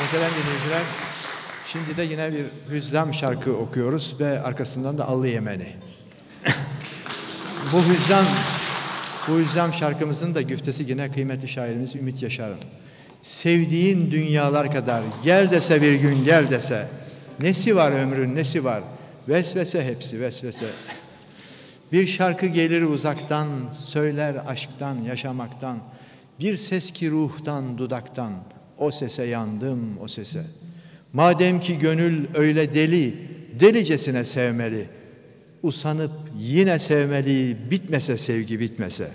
Muhterem dinleyiciler, şimdi de yine bir hüzzam şarkı okuyoruz ve arkasından da Allı Yemeni. bu hüzzam, bu hüzzam şarkımızın da güftesi yine kıymetli şairimiz Ümit Yaşar'ın. Sevdiğin dünyalar kadar gel dese bir gün gel dese. Nesi var ömrün nesi var? Vesvese hepsi vesvese. Bir şarkı gelir uzaktan, söyler aşktan, yaşamaktan. Bir ses ki ruhtan, dudaktan. O sese yandım, o sese. Madem ki gönül öyle deli, delicesine sevmeli. Usanıp yine sevmeli, bitmese sevgi bitmese.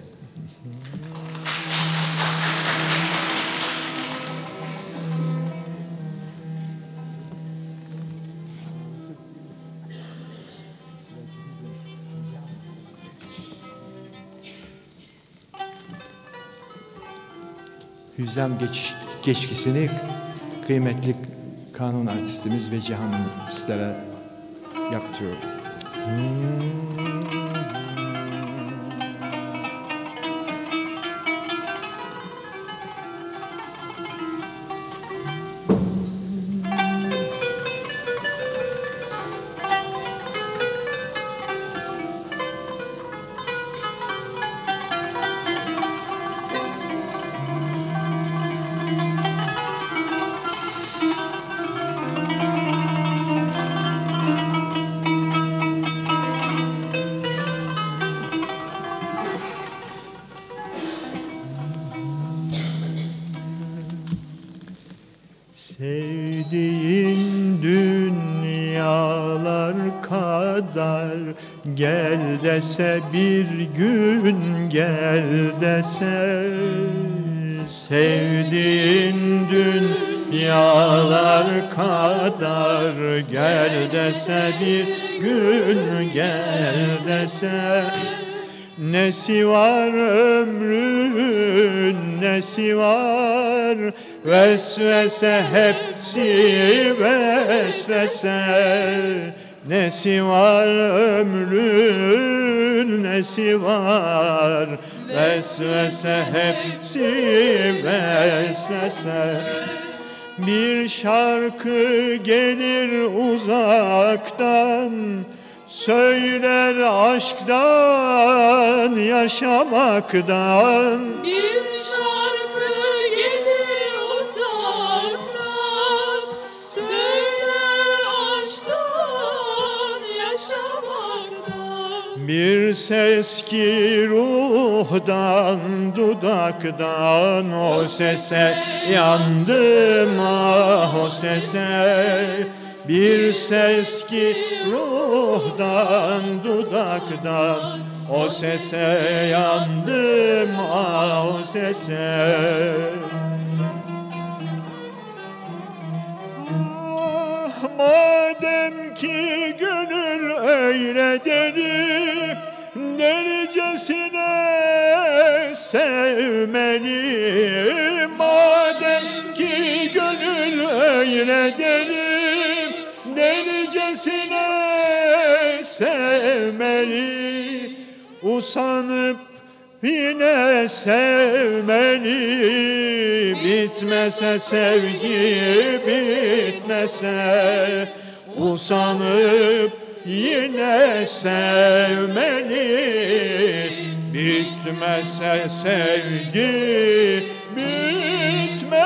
Hüzzam geç, geçkisini kıymetli kanun artistimiz ve Cihan sizlere yaptırıyor. Sevdiğin dünyalar kadar Gel dese bir gün gel dese. Sevdiğin dünyalar kadar Gel dese bir gün gel dese Nesi var ömrün nesi var? Vesvese hepsi vesvese. Nesi var ömrün nesi var? Vesvese hepsi vesvese. Bir şarkı gelir uzaktan Söyler aşktan, yaşamaktan. Bir şarkı gelir uzaktan. Söyler aşktan, yaşamaktan. Bir ses ki ruhdan, dudaktan. O sese yandım ah o sese Bir ses ki ruhdan, dudaktan O sese yandım ah o sese. Ah, Madem ki gönül öyle deli Delicesine sevmeli. Madem ki gönül öyle deli Delicesine sevmeli Usanıp Yine sevmeli. Bitmese sevgi bitmese usanıp yine sevmeli. Bitmese sevgi bitmese